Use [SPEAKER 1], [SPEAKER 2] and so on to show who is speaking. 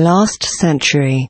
[SPEAKER 1] Last century.